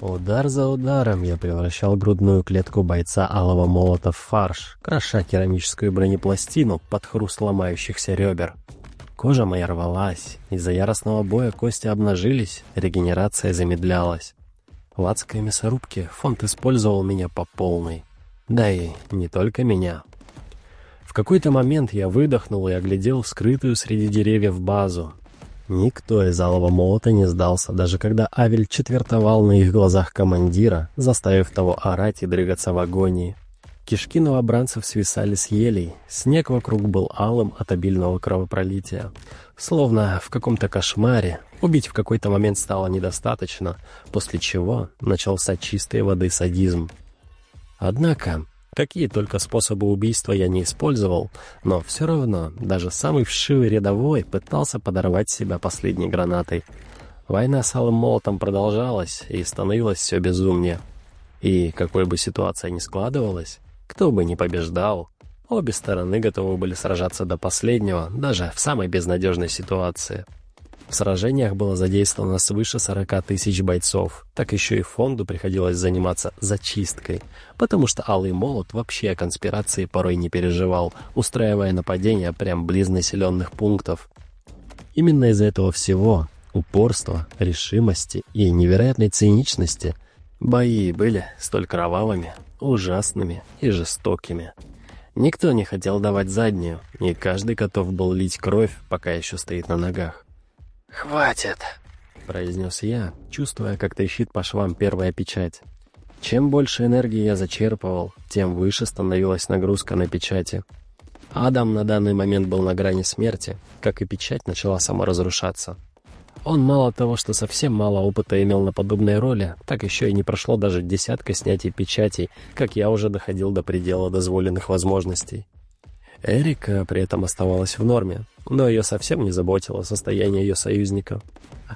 Удар за ударом я превращал грудную клетку бойца алого молота в фарш, кроша керамическую бронепластину под хруст ломающихся ребер. Кожа моя рвалась, из-за яростного боя кости обнажились, регенерация замедлялась. В адской мясорубке фонд использовал меня по полной. Да и не только меня. В какой-то момент я выдохнул и оглядел скрытую среди деревьев базу. Никто из Алого Молота не сдался, даже когда Авель четвертовал на их глазах командира, заставив того орать и дрыгаться в агонии. Кишки новобранцев свисали с елей, снег вокруг был алым от обильного кровопролития. Словно в каком-то кошмаре, убить в какой-то момент стало недостаточно, после чего начался чистой воды садизм. Однако, какие только способы убийства я не использовал, но все равно даже самый вшивый рядовой пытался подорвать себя последней гранатой. Война с Алым Молотом продолжалась и становилась все безумнее. И какой бы ситуация ни складывалась, кто бы ни побеждал, обе стороны готовы были сражаться до последнего, даже в самой безнадежной ситуации. В сражениях было задействовано свыше 40 тысяч бойцов, так еще и фонду приходилось заниматься зачисткой, потому что Алый Молот вообще о конспирации порой не переживал, устраивая нападения прямо близ населенных пунктов. Именно из-за этого всего, упорства, решимости и невероятной циничности, бои были столь кровавыми, ужасными и жестокими. Никто не хотел давать заднюю, и каждый готов был лить кровь, пока еще стоит на ногах. «Хватит!» — произнес я, чувствуя, как трещит по швам первая печать. Чем больше энергии я зачерпывал, тем выше становилась нагрузка на печати. Адам на данный момент был на грани смерти, как и печать начала саморазрушаться. Он мало того, что совсем мало опыта имел на подобной роли, так еще и не прошло даже десятка снятий печатей, как я уже доходил до предела дозволенных возможностей. Эрика при этом оставалась в норме, но ее совсем не заботило состояние ее союзника.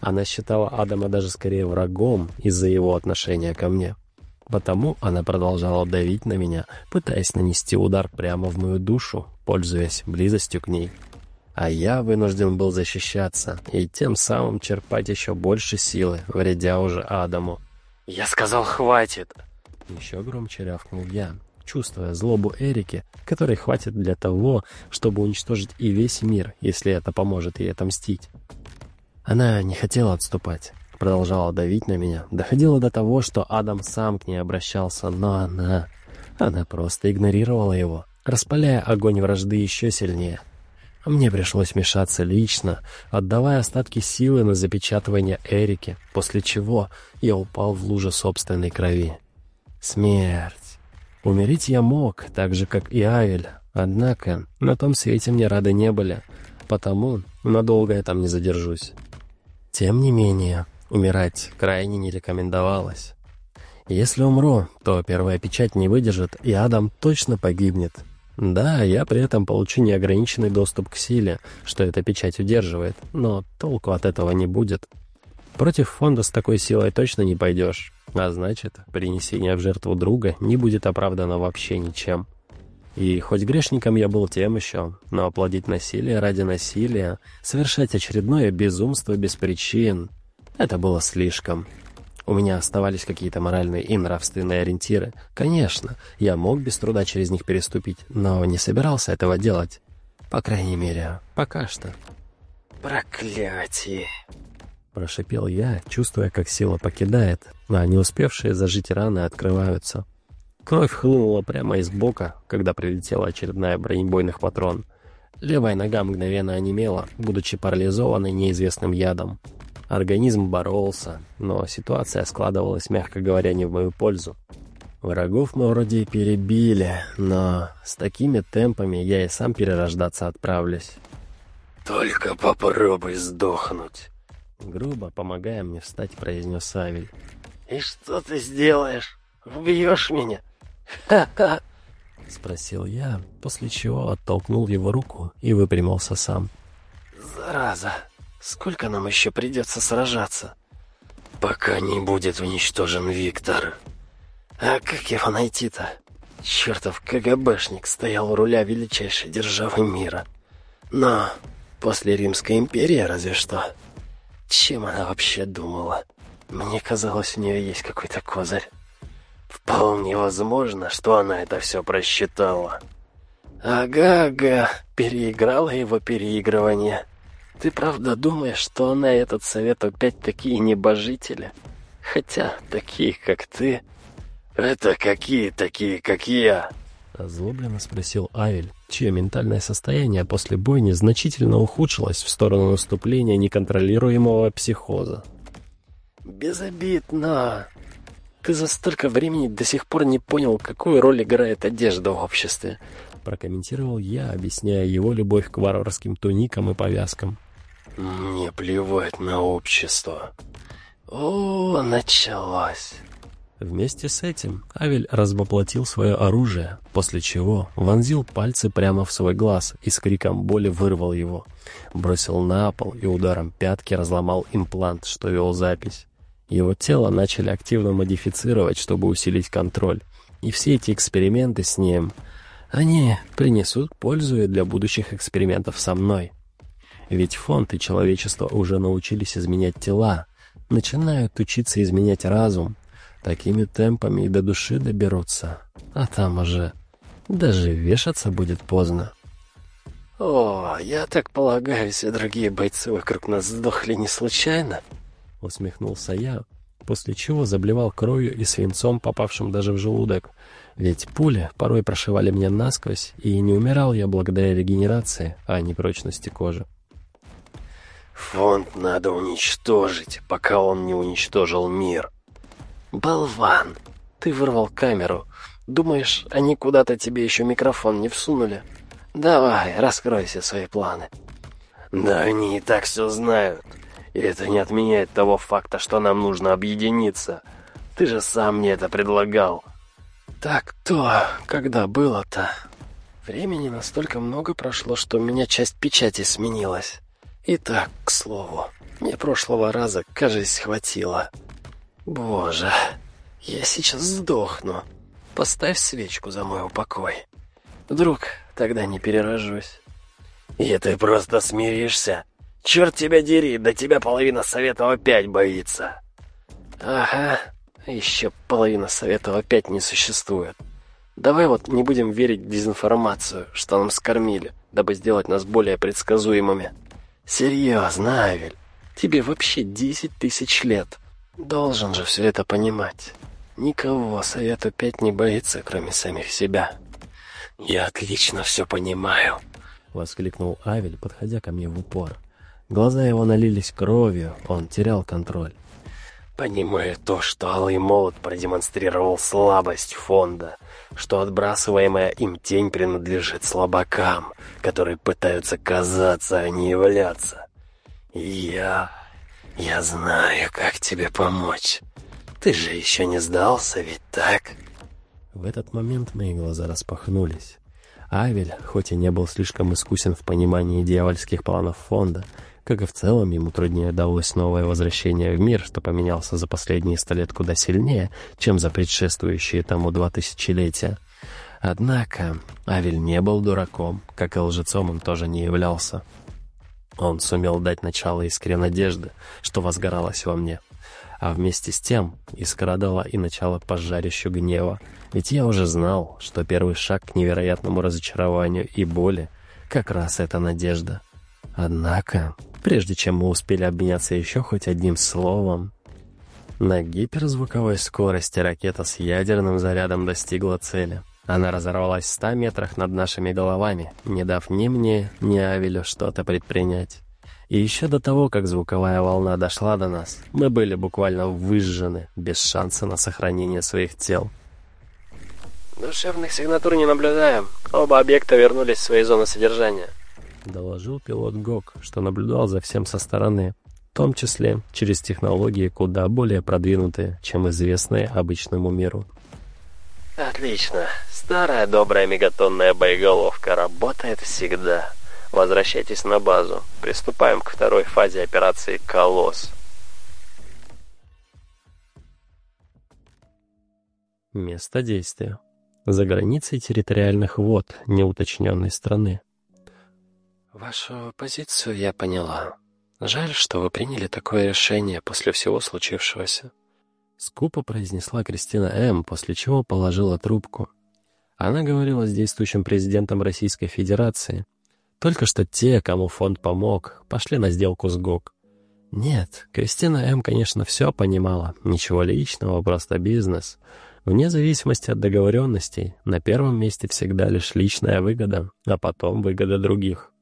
Она считала Адама даже скорее врагом из-за его отношения ко мне. Потому она продолжала давить на меня, пытаясь нанести удар прямо в мою душу, пользуясь близостью к ней. А я вынужден был защищаться и тем самым черпать еще больше силы, вредя уже Адаму. «Я сказал, хватит!» Еще громче рявкнул я, чувствуя злобу Эрики, которой хватит для того, чтобы уничтожить и весь мир, если это поможет ей отомстить. Она не хотела отступать, продолжала давить на меня, доходила до того, что Адам сам к ней обращался, но она... Она просто игнорировала его, распаляя огонь вражды еще сильнее — мне пришлось вмешаться лично, отдавая остатки силы на запечатывание Эрики, после чего я упал в луже собственной крови. Смерть. Умереть я мог, так же, как и Авель, однако на том свете мне рады не были, потому надолго я там не задержусь. Тем не менее, умирать крайне не рекомендовалось. Если умру, то первая печать не выдержит, и Адам точно погибнет. Да, я при этом получу неограниченный доступ к силе, что эта печать удерживает, но толку от этого не будет. Против фонда с такой силой точно не пойдешь, а значит, принесение в жертву друга не будет оправдано вообще ничем. И хоть грешником я был тем еще, но оплодить насилие ради насилия, совершать очередное безумство без причин — это было слишком. У меня оставались какие-то моральные и нравственные ориентиры. Конечно, я мог без труда через них переступить, но не собирался этого делать. По крайней мере, пока что. «Проклятие!» Прошипел я, чувствуя, как сила покидает, а не успевшие зажить раны открываются. Кровь хлынула прямо из бока, когда прилетела очередная бронебойных патрон. Левая нога мгновенно онемела, будучи парализованной неизвестным ядом. Организм боролся, но ситуация складывалась, мягко говоря, не в мою пользу. Врагов мы вроде перебили, но с такими темпами я и сам перерождаться отправлюсь. «Только попробуй сдохнуть!» Грубо, помогая мне встать, произнес Савель. «И что ты сделаешь? Убьешь меня? Ха-ха!» Спросил я, после чего оттолкнул его руку и выпрямился сам. «Зараза!» Сколько нам еще придется сражаться? Пока не будет уничтожен Виктор. А как его найти-то? Чертов КГБшник стоял у руля величайшей державы мира. Но после Римской империи разве что. Чем она вообще думала? Мне казалось, у нее есть какой-то козырь. Вполне возможно, что она это все просчитала. Ага-ага, переиграла его переигрывание. Ты правда думаешь, что она и этот совет опять такие небожители? Хотя такие, как ты... Это какие такие, как я? Озлобленно спросил Авель, чье ментальное состояние после бойни значительно ухудшилось в сторону наступления неконтролируемого психоза. «Безобидно. Ты за столько времени до сих пор не понял, какую роль играет одежда в обществе», прокомментировал я, объясняя его любовь к варварским туникам и повязкам. «Мне плевать на общество». «О, началось». Вместе с этим Авель развоплотил свое оружие, после чего вонзил пальцы прямо в свой глаз и с криком боли вырвал его. Бросил на пол и ударом пятки разломал имплант, что вел запись. Его тело начали активно модифицировать, чтобы усилить контроль. И все эти эксперименты с ним, они принесут пользу и для будущих экспериментов со мной. Ведь фонд и человечество уже научились изменять тела, начинают учиться изменять разум, Такими темпами и до души доберутся. А там уже даже вешаться будет поздно. «О, я так полагаю, все другие бойцы вокруг нас сдохли не случайно?» Усмехнулся я, после чего заблевал кровью и свинцом, попавшим даже в желудок. Ведь пули порой прошивали меня насквозь, и не умирал я благодаря регенерации, а не прочности кожи. «Фонд надо уничтожить, пока он не уничтожил мир», «Болван! Ты вырвал камеру. Думаешь, они куда-то тебе еще микрофон не всунули? Давай, раскрой все свои планы». «Да они и так все знают. И это не отменяет того факта, что нам нужно объединиться. Ты же сам мне это предлагал». «Так то, когда было-то?» Времени настолько много прошло, что у меня часть печати сменилась. Итак, к слову, мне прошлого раза, кажется, хватило. Боже, я сейчас сдохну. Поставь свечку за мой упокой. Вдруг тогда не перерожусь. И ты просто смиришься? Черт тебя дери, да тебя половина совета опять боится. Ага, еще половина совета опять не существует. Давай вот не будем верить в дезинформацию, что нам скормили, дабы сделать нас более предсказуемыми. Серьезно, Авель, тебе вообще десять тысяч лет. Должен же все это понимать. Никого совет опять не боится, кроме самих себя. Я отлично все понимаю, воскликнул Авель, подходя ко мне в упор. Глаза его налились кровью, он терял контроль. Понимаю то, что Алый Молот продемонстрировал слабость фонда, что отбрасываемая им тень принадлежит слабакам, которые пытаются казаться, а не являться. Я «Я знаю, как тебе помочь. Ты же еще не сдался, ведь так?» В этот момент мои глаза распахнулись. Авель, хоть и не был слишком искусен в понимании дьявольских планов фонда, как и в целом ему труднее далось новое возвращение в мир, что поменялся за последние сто лет куда сильнее, чем за предшествующие тому два тысячелетия. Однако Авель не был дураком, как и лжецом он тоже не являлся. Он сумел дать начало искре надежды, что возгоралось во мне. А вместе с тем искра дала и начало пожарищу гнева. Ведь я уже знал, что первый шаг к невероятному разочарованию и боли как раз это надежда. Однако, прежде чем мы успели обменяться еще хоть одним словом, на гиперзвуковой скорости ракета с ядерным зарядом достигла цели — она разорвалась в ста метрах над нашими головами, не дав ни мне, ни Авелю что-то предпринять. И еще до того, как звуковая волна дошла до нас, мы были буквально выжжены, без шанса на сохранение своих тел. «Душевных сигнатур не наблюдаем. Оба объекта вернулись в свои зоны содержания», — доложил пилот ГОК, что наблюдал за всем со стороны, в том числе через технологии куда более продвинутые, чем известные обычному миру. Отлично. Старая добрая мегатонная боеголовка работает всегда. Возвращайтесь на базу. Приступаем к второй фазе операции «Колосс». Место действия. За границей территориальных вод неуточненной страны. Вашу позицию я поняла. Жаль, что вы приняли такое решение после всего случившегося. Скупо произнесла Кристина М., после чего положила трубку. Она говорила с действующим президентом Российской Федерации. Только что те, кому фонд помог, пошли на сделку с ГОК. Нет, Кристина М., конечно, все понимала. Ничего личного, просто бизнес. Вне зависимости от договоренностей, на первом месте всегда лишь личная выгода, а потом выгода других.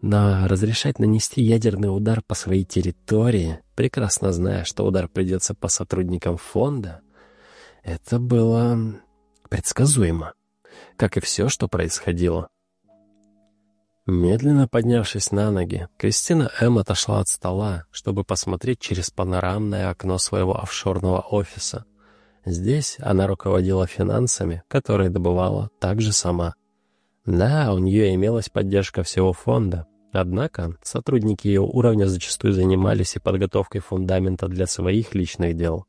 Но разрешать нанести ядерный удар по своей территории, прекрасно зная, что удар придется по сотрудникам фонда, это было предсказуемо, как и все, что происходило. Медленно поднявшись на ноги, Кристина М. отошла от стола, чтобы посмотреть через панорамное окно своего офшорного офиса. Здесь она руководила финансами, которые добывала также сама. Да, у нее имелась поддержка всего фонда, однако сотрудники ее уровня зачастую занимались и подготовкой фундамента для своих личных дел.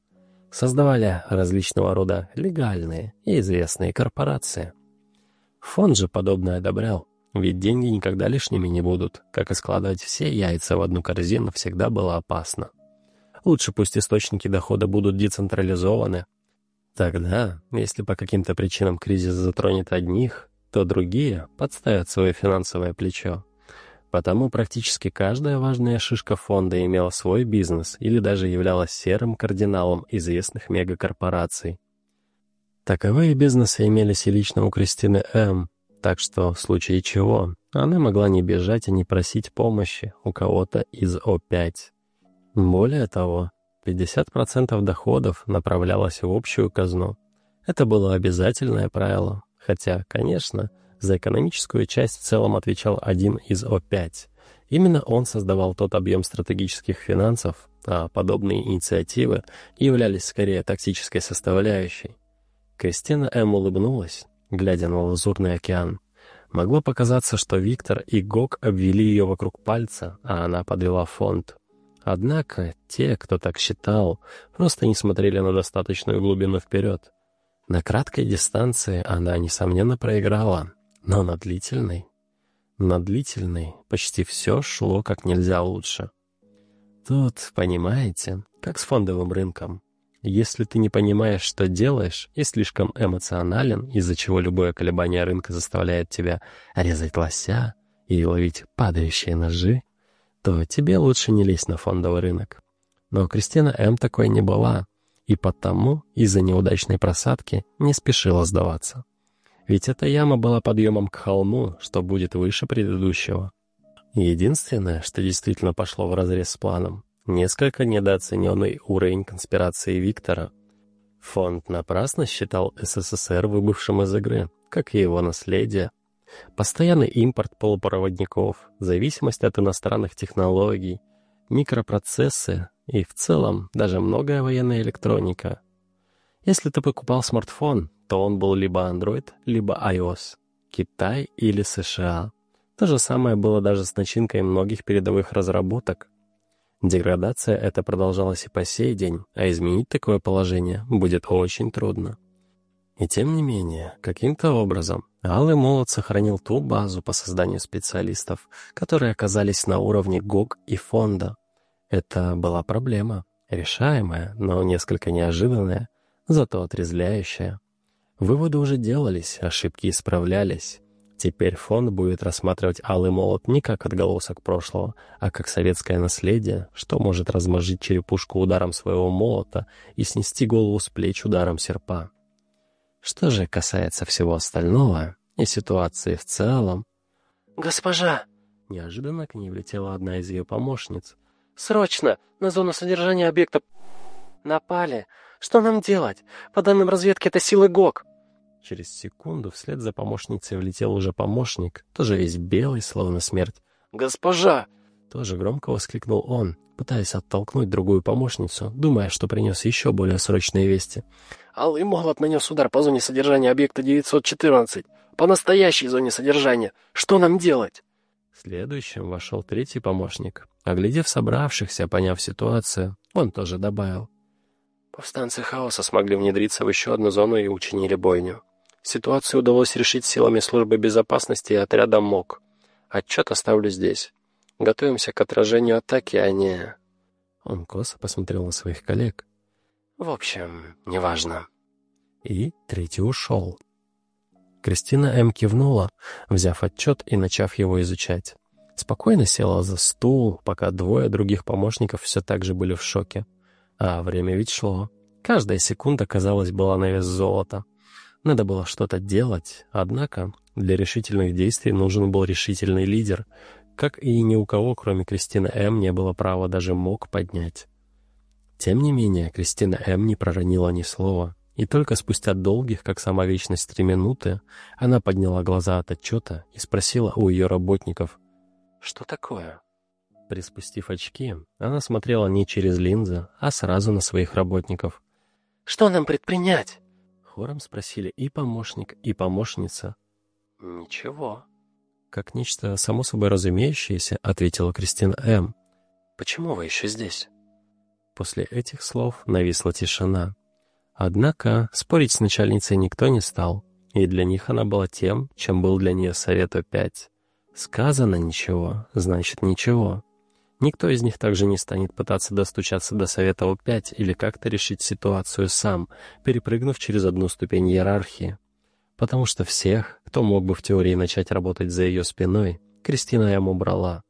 Создавали различного рода легальные и известные корпорации. Фонд же подобное одобрял, ведь деньги никогда лишними не будут, как и складывать все яйца в одну корзину всегда было опасно. Лучше пусть источники дохода будут децентрализованы. Тогда, если по каким-то причинам кризис затронет одних, то другие подставят свое финансовое плечо. Потому практически каждая важная шишка фонда имела свой бизнес или даже являлась серым кардиналом известных мегакорпораций. Таковые бизнесы имелись и лично у Кристины М., так что в случае чего она могла не бежать и не просить помощи у кого-то из О5. Более того, 50% доходов направлялось в общую казну. Это было обязательное правило, Хотя, конечно, за экономическую часть в целом отвечал один из О5. Именно он создавал тот объем стратегических финансов, а подобные инициативы являлись скорее тактической составляющей. Кристина М. улыбнулась, глядя на лазурный океан. Могло показаться, что Виктор и Гог обвели ее вокруг пальца, а она подвела фонд. Однако те, кто так считал, просто не смотрели на достаточную глубину вперед. На краткой дистанции она, несомненно, проиграла, но на длительной... На длительной почти все шло как нельзя лучше. Тут, понимаете, как с фондовым рынком. Если ты не понимаешь, что делаешь, и слишком эмоционален, из-за чего любое колебание рынка заставляет тебя резать лося и ловить падающие ножи, то тебе лучше не лезть на фондовый рынок. Но Кристина М. такой не была — и потому из-за неудачной просадки не спешила сдаваться. Ведь эта яма была подъемом к холму, что будет выше предыдущего. Единственное, что действительно пошло вразрез с планом, несколько недооцененный уровень конспирации Виктора. Фонд напрасно считал СССР выбывшим из игры, как и его наследие. Постоянный импорт полупроводников, зависимость от иностранных технологий, микропроцессы, и в целом даже многое военная электроника. Если ты покупал смартфон, то он был либо Android, либо iOS, Китай или США. То же самое было даже с начинкой многих передовых разработок. Деградация эта продолжалась и по сей день, а изменить такое положение будет очень трудно. И тем не менее, каким-то образом, Алый Молот сохранил ту базу по созданию специалистов, которые оказались на уровне ГОГ и фонда, это была проблема, решаемая, но несколько неожиданная, зато отрезвляющая. Выводы уже делались, ошибки исправлялись. Теперь фонд будет рассматривать Алый Молот не как отголосок прошлого, а как советское наследие, что может размозжить черепушку ударом своего молота и снести голову с плеч ударом серпа. Что же касается всего остального и ситуации в целом... «Госпожа!» Неожиданно к ней влетела одна из ее помощниц — Срочно! На зону содержания объекта напали. Что нам делать? По данным разведки, это силы ГОК. Через секунду вслед за помощницей влетел уже помощник, тоже весь белый, словно смерть. «Госпожа!» Тоже громко воскликнул он, пытаясь оттолкнуть другую помощницу, думая, что принес еще более срочные вести. «Алый молот нанес удар по зоне содержания объекта 914. По настоящей зоне содержания. Что нам делать?» Следующим вошел третий помощник. Оглядев собравшихся, поняв ситуацию, он тоже добавил. Повстанцы хаоса смогли внедриться в еще одну зону и учинили бойню. Ситуацию удалось решить силами службы безопасности и отряда МОК. Отчет оставлю здесь. Готовимся к отражению атаки, а не...» Он косо посмотрел на своих коллег. «В общем, неважно». И третий ушел. Кристина М. кивнула, взяв отчет и начав его изучать. Спокойно села за стул, пока двое других помощников все так же были в шоке. А время ведь шло. Каждая секунда, казалось, была на вес золота. Надо было что-то делать, однако для решительных действий нужен был решительный лидер, как и ни у кого, кроме Кристины М., не было права даже мог поднять. Тем не менее, Кристина М. не проронила ни слова, и только спустя долгих, как сама вечность, три минуты, она подняла глаза от отчета и спросила у ее работников, «Что такое?» Приспустив очки, она смотрела не через линзы, а сразу на своих работников. «Что нам предпринять?» Хором спросили и помощник, и помощница. «Ничего». Как нечто само собой разумеющееся, ответила Кристина М. «Почему вы еще здесь?» После этих слов нависла тишина. Однако спорить с начальницей никто не стал, и для них она была тем, чем был для нее Совет О5. Сказано ничего, значит ничего. Никто из них также не станет пытаться достучаться до Совета О5 или как-то решить ситуацию сам, перепрыгнув через одну ступень иерархии. Потому что всех, кто мог бы в теории начать работать за ее спиной, Кристина ему брала.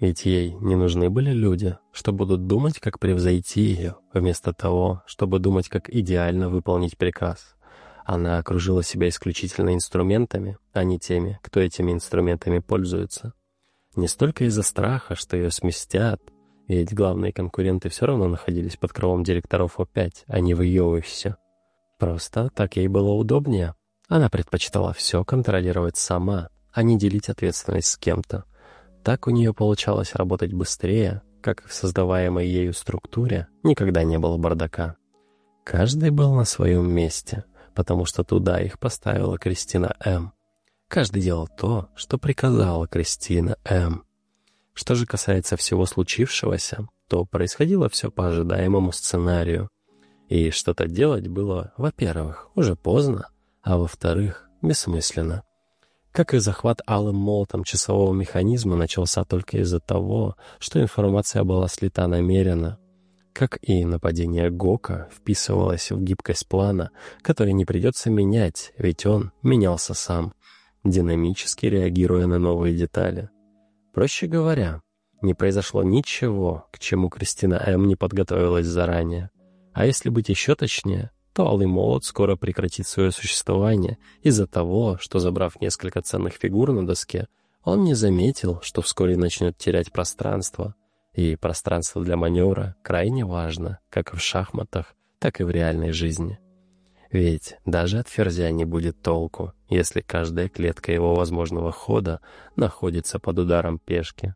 Ведь ей не нужны были люди, что будут думать, как превзойти ее, вместо того, чтобы думать, как идеально выполнить приказ. Она окружила себя исключительно инструментами, а не теми, кто этими инструментами пользуется. Не столько из-за страха, что ее сместят, ведь главные конкуренты все равно находились под крылом директоров О5, а не в ее офисе. Просто так ей было удобнее. Она предпочитала все контролировать сама, а не делить ответственность с кем-то. Так у нее получалось работать быстрее, как в создаваемой ею структуре никогда не было бардака. Каждый был на своем месте — потому что туда их поставила Кристина М. Каждый делал то, что приказала Кристина М. Что же касается всего случившегося, то происходило все по ожидаемому сценарию. И что-то делать было, во-первых, уже поздно, а во-вторых, бессмысленно. Как и захват алым молотом часового механизма начался только из-за того, что информация была слита намеренно, как и нападение Гока вписывалось в гибкость плана, который не придется менять, ведь он менялся сам, динамически реагируя на новые детали. Проще говоря, не произошло ничего, к чему Кристина М. не подготовилась заранее. А если быть еще точнее, то Алый Молот скоро прекратит свое существование из-за того, что, забрав несколько ценных фигур на доске, он не заметил, что вскоре начнет терять пространство, и пространство для маневра крайне важно, как в шахматах, так и в реальной жизни. Ведь даже от ферзя не будет толку, если каждая клетка его возможного хода находится под ударом пешки.